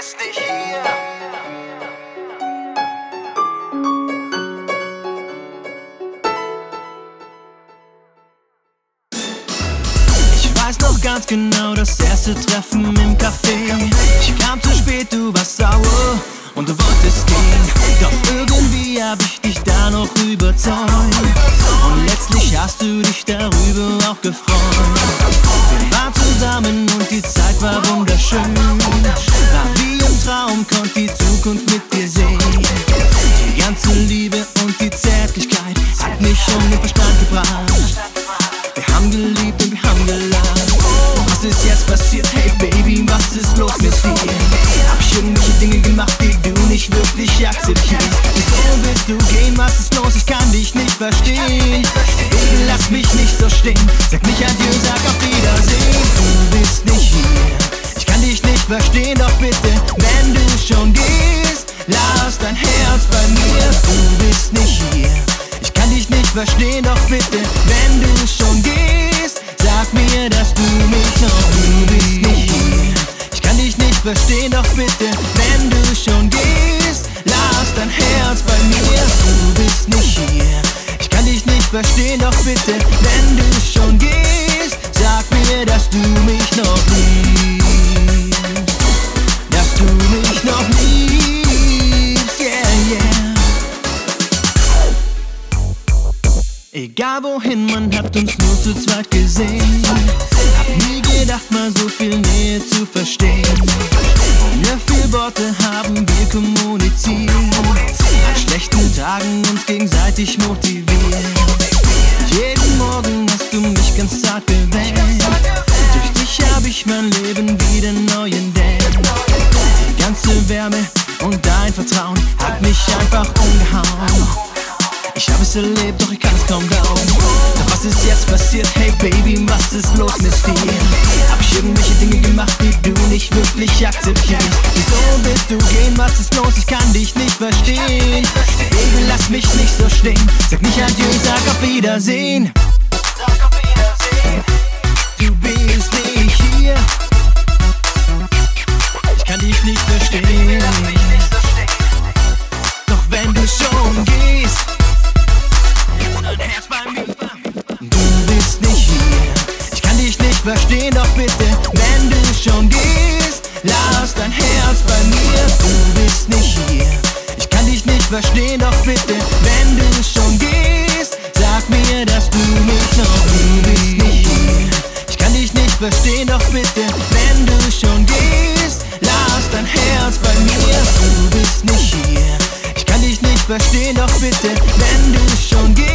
bist nicht hier. Ich weiß noch ganz genau das erste Treffen im Café. Ich kam zu spät, du warst sauer und du wolltest gehen. Doch irgendwie hab ich dich da noch überzeugt. Und letztlich hast du dich darüber auch gefreut. Wir waren zusammen und die Zeit war wunderschön. Traum, konnte die Zukunft mit dir sehen. Die ganze Liebe und die Zärtlichkeit hat mich um den Verstand gebracht. Wir haben geliebt und wir haben gelacht. Was ist jetzt passiert? Hey Baby, was ist los mit dir? Hab ich irgendwelche Dinge gemacht, die du nicht wirklich akzeptierst? Wieso willst du gehen? Was ist los? Ich kann dich nicht verstehen. Baby, lass mich nicht so stehen. Sag nicht adieu, verstehen, doch bitte, wenn du schon gehst, lass dein Herz bei mir. Du bist nicht hier. Ich kann dich nicht verstehen, doch bitte, wenn du schon gehst, sag mir, dass du mich noch Du bist nicht hier. Ich kann dich nicht verstehen, doch bitte, wenn du schon gehst, lass dein Herz bei mir. Du bist nicht hier. Ich kann dich nicht verstehen, doch bitte, wenn du schon Egal wohin, man hat uns nur zu zweit gesehen. Hab nie gedacht, mal so viel Nähe zu verstehen. Ohne viel Worte haben wir kommuniziert. An schlechten Tagen uns gegenseitig motiviert. Jeden Morgen hast du mich ganz zart geweckt. Durch dich hab ich mein Leben wieder neu entdeckt. Die ganze Wärme und dein Vertrauen hat mich einfach umgehauen. Ich hab es erlebt, doch ich kann es kaum glauben. Doch was ist jetzt passiert? Hey Baby, was ist los mit dir? Hab ich irgendwelche Dinge gemacht, die du nicht wirklich akzeptierst? Wieso willst du gehen? Was ist los? Ich kann dich nicht verstehen. Baby, lass mich nicht so stehen. Sag nicht adieu, sag auf Wiedersehen. Du bist nicht hier. Wenn du schon gehst, lass dein Herz bei mir. Du bist nicht hier. Ich kann dich nicht verstehen, doch bitte, wenn du schon gehst, sag mir, dass du mich noch Du bist nicht hier. Ich kann dich nicht verstehen, doch bitte, wenn du schon gehst, lass dein Herz bei mir. Du bist nicht hier. Ich kann dich nicht verstehen, doch bitte, wenn du schon gehst.